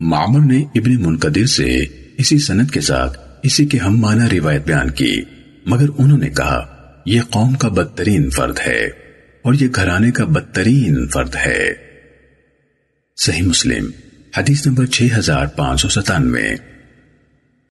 معمر نے ابن منقدر سے اسی سند کے ساتھ اسی کے ہم معنی روایت بیان کی، مگر انہوں نے کہا، یہ قوم کا بدترین فرد ہے اور یہ گھرانے کا بدترین فرد ہے۔ صحیح مسلم، حدیث نمبر 6597